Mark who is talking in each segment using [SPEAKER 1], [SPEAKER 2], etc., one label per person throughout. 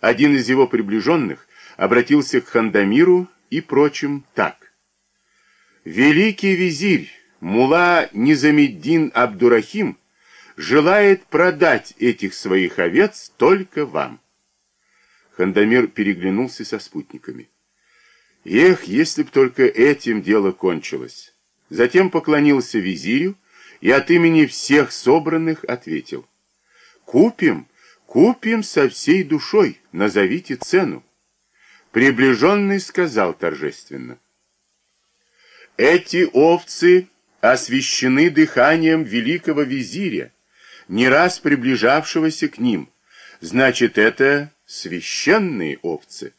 [SPEAKER 1] один из его приближенных обратился к Хандамиру и прочим так. «Великий визирь Мула Низамеддин Абдурахим желает продать этих своих овец только вам». Хандамир переглянулся со спутниками. Эх, если б только этим дело кончилось. Затем поклонился визирю и от имени всех собранных ответил. Купим, купим со всей душой, назовите цену. Приближенный сказал торжественно. Эти овцы освящены дыханием великого визиря, не раз приближавшегося к ним. Значит, это священные овцы.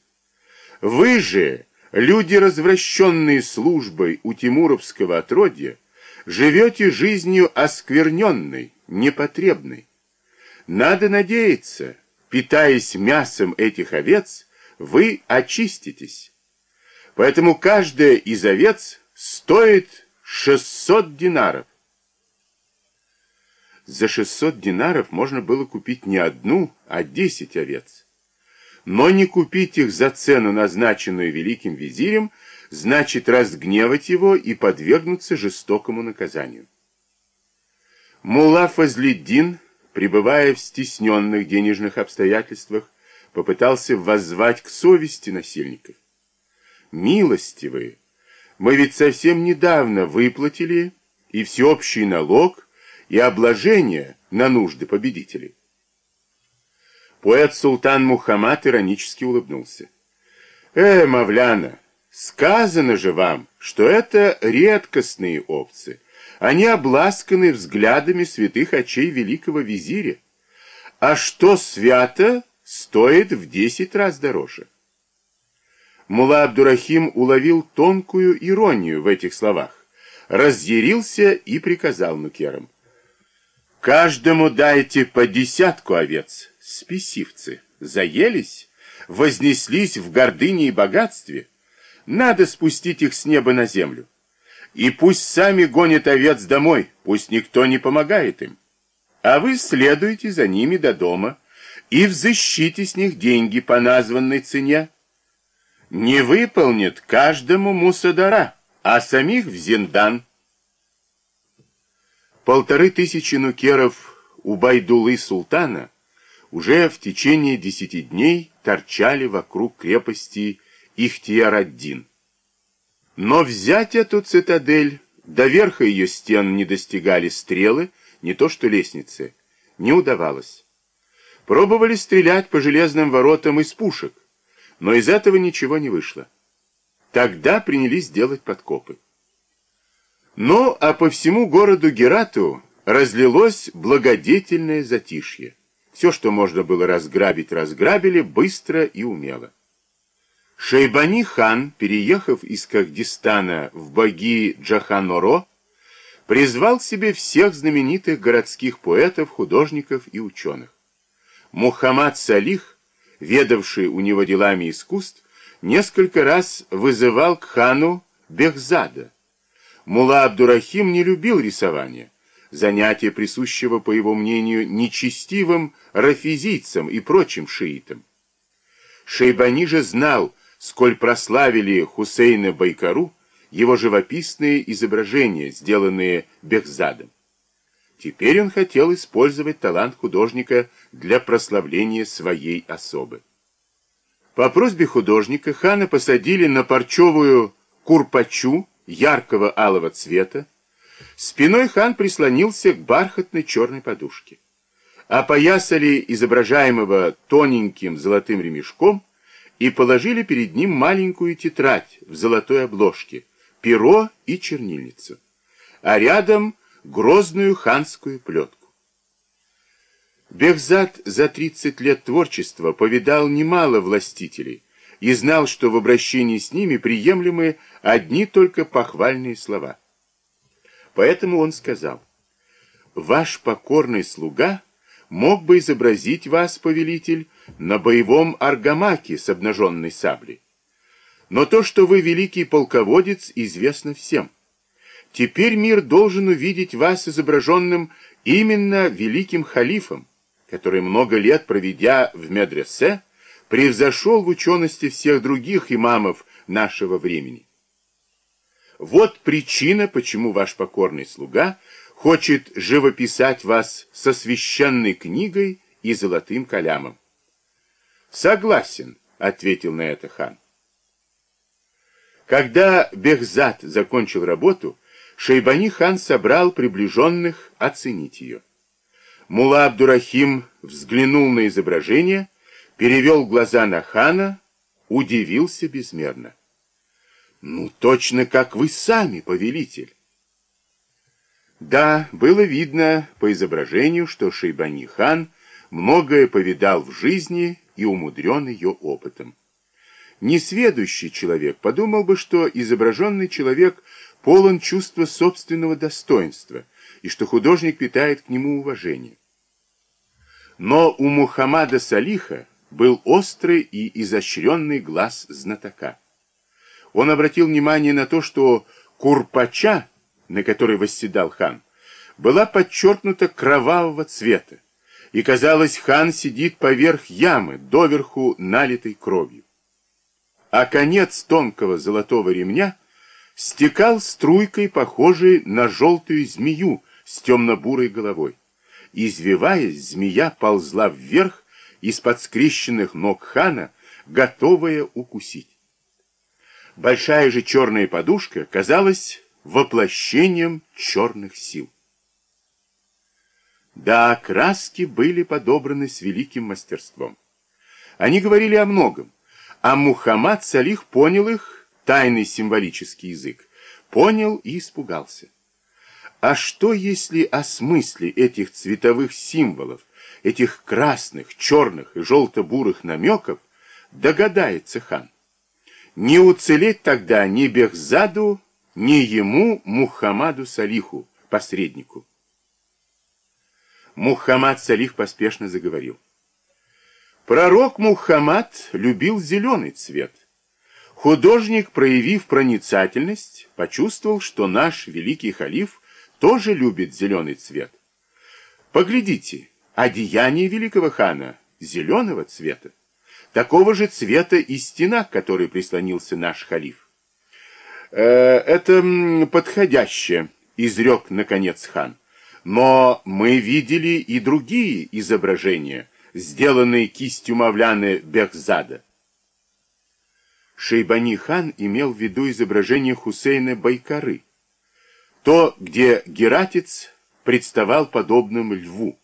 [SPEAKER 1] Вы же, люди, развращенные службой у тимуровского отродья, живете жизнью оскверненной, непотребной. Надо надеяться, питаясь мясом этих овец, вы очиститесь. Поэтому каждая из овец стоит 600 динаров. За 600 динаров можно было купить не одну, а 10 овец. Но не купить их за цену, назначенную великим визирем, значит разгневать его и подвергнуться жестокому наказанию. Мулла Фазлиддин, пребывая в стесненных денежных обстоятельствах, попытался воззвать к совести насильников. Милостивые, мы ведь совсем недавно выплатили и всеобщий налог, и обложение на нужды победителей. Поэт Султан Мухаммад иронически улыбнулся. «Э, Мавляна, сказано же вам, что это редкостные овцы. Они обласканы взглядами святых очей великого визиря. А что свято, стоит в десять раз дороже». Мула Абдурахим уловил тонкую иронию в этих словах, разъярился и приказал нукерам. «Каждому дайте по десятку овец» спесивцы, заелись, вознеслись в гордыне и богатстве. Надо спустить их с неба на землю. И пусть сами гонят овец домой, пусть никто не помогает им. А вы следуйте за ними до дома и взыщите с них деньги по названной цене. Не выполнит каждому мусадара, а самих в зиндан. Полторы тысячи нукеров у Байдулы султана уже в течение десяти дней торчали вокруг крепости Ихтияр-ад-Дин. Но взять эту цитадель, до верха ее стен не достигали стрелы, не то что лестницы, не удавалось. Пробовали стрелять по железным воротам из пушек, но из этого ничего не вышло. Тогда принялись делать подкопы. Но а по всему городу Герату разлилось благодетельное затишье. Все, что можно было разграбить, разграбили быстро и умело. Шейбани хан, переехав из Кахдистана в боги Джаханоро, призвал себе всех знаменитых городских поэтов, художников и ученых. Мухаммад Салих, ведавший у него делами искусств, несколько раз вызывал к хану Бехзада. Мула Абдурахим не любил рисование, занятие присущего, по его мнению, нечестивым рафизийцам и прочим шиитам. Шейбани же знал, сколь прославили Хусейна Байкару его живописные изображения, сделанные Бехзадом. Теперь он хотел использовать талант художника для прославления своей особы. По просьбе художника хана посадили на парчевую курпачу яркого алого цвета, Спиной хан прислонился к бархатной черной подушке. Опоясали изображаемого тоненьким золотым ремешком и положили перед ним маленькую тетрадь в золотой обложке, перо и чернильницу, а рядом грозную ханскую плетку. Бехзад за 30 лет творчества повидал немало властителей и знал, что в обращении с ними приемлемы одни только похвальные слова. Поэтому он сказал, «Ваш покорный слуга мог бы изобразить вас, повелитель, на боевом аргамаке с обнаженной саблей. Но то, что вы великий полководец, известно всем. Теперь мир должен увидеть вас изображенным именно великим халифом, который, много лет проведя в медресе, превзошел в учености всех других имамов нашего времени. Вот причина, почему ваш покорный слуга хочет живописать вас со священной книгой и золотым калямом. Согласен, ответил на это хан. Когда Бехзад закончил работу, Шейбани хан собрал приближенных оценить ее. Мула Абдурахим взглянул на изображение, перевел глаза на хана, удивился безмерно. «Ну, точно как вы сами, повелитель!» Да, было видно по изображению, что Шейбани хан многое повидал в жизни и умудрен ее опытом. Несведущий человек подумал бы, что изображенный человек полон чувства собственного достоинства и что художник питает к нему уважение. Но у Мухаммада Салиха был острый и изощренный глаз знатока. Он обратил внимание на то, что курпача, на которой восседал хан, была подчеркнута кровавого цвета, и, казалось, хан сидит поверх ямы, доверху налитой кровью. А конец тонкого золотого ремня стекал струйкой, похожей на желтую змею с темно-бурой головой. Извиваясь, змея ползла вверх из-под скрещенных ног хана, готовая укусить. Большая же черная подушка казалась воплощением черных сил. Да, краски были подобраны с великим мастерством. Они говорили о многом, а Мухаммад Салих понял их, тайный символический язык, понял и испугался. А что, если о смысле этих цветовых символов, этих красных, черных и желто-бурых намеков догадается хан? Не уцелеть тогда ни Бехзаду, ни ему, Мухаммаду Салиху, посреднику. Мухаммад Салих поспешно заговорил. Пророк Мухаммад любил зеленый цвет. Художник, проявив проницательность, почувствовал, что наш великий халиф тоже любит зеленый цвет. Поглядите, одеяние великого хана зеленого цвета. Такого же цвета и стена, к которой прислонился наш халиф. «Э, «Это подходящее», — изрек, наконец, хан. Но мы видели и другие изображения, сделанные кистью Мавляны Бехзада. Шейбани хан имел в виду изображение Хусейна Байкары, то, где Гератец представал подобным льву.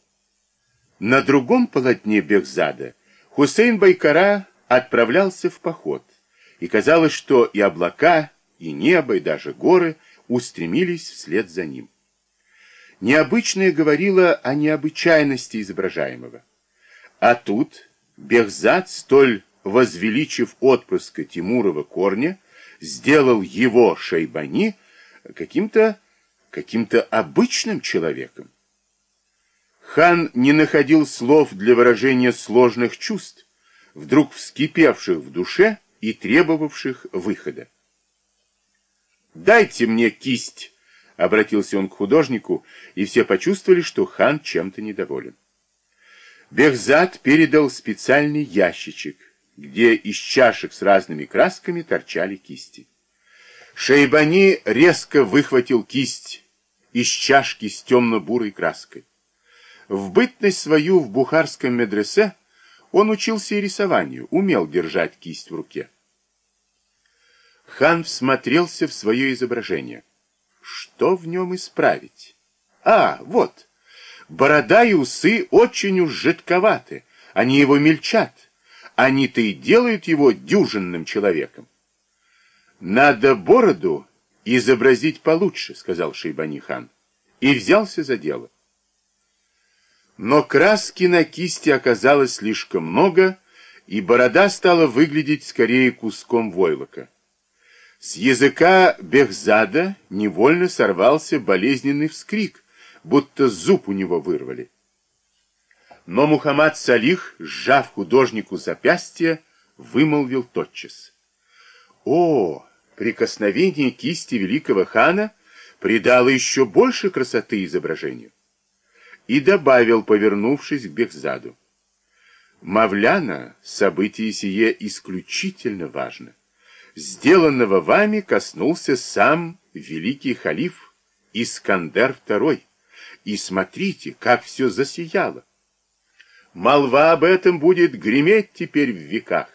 [SPEAKER 1] На другом полотне Бехзада Хусейн Байкара отправлялся в поход, и казалось, что и облака, и небо, и даже горы устремились вслед за ним. Необычное говорило о необычайности изображаемого. А тут Бехзад, столь возвеличив отпрыска Тимурова корня, сделал его Шайбани каким-то каким-то обычным человеком. Хан не находил слов для выражения сложных чувств, вдруг вскипевших в душе и требовавших выхода. «Дайте мне кисть!» Обратился он к художнику, и все почувствовали, что хан чем-то недоволен. Бехзад передал специальный ящичек, где из чашек с разными красками торчали кисти. Шейбани резко выхватил кисть из чашки с темно-бурой краской. В бытность свою в бухарском медресе он учился и рисованию, умел держать кисть в руке. Хан всмотрелся в свое изображение. Что в нем исправить? А, вот. Борода и усы очень уж жидковаты. Они его мельчат. Они-то и делают его дюжинным человеком. Надо бороду изобразить получше, сказал Шейбани-хан. И взялся за дело. Но краски на кисти оказалось слишком много, и борода стала выглядеть скорее куском войлока. С языка Бехзада невольно сорвался болезненный вскрик, будто зуб у него вырвали. Но Мухаммад Салих, сжав художнику запястье, вымолвил тотчас. О, прикосновение кисти великого хана придало еще больше красоты изображению. И добавил, повернувшись к Бехзаду. Мавляна, событие сие исключительно важно. Сделанного вами коснулся сам великий халиф Искандер II. И смотрите, как все засияло. Молва об этом будет греметь теперь в веках.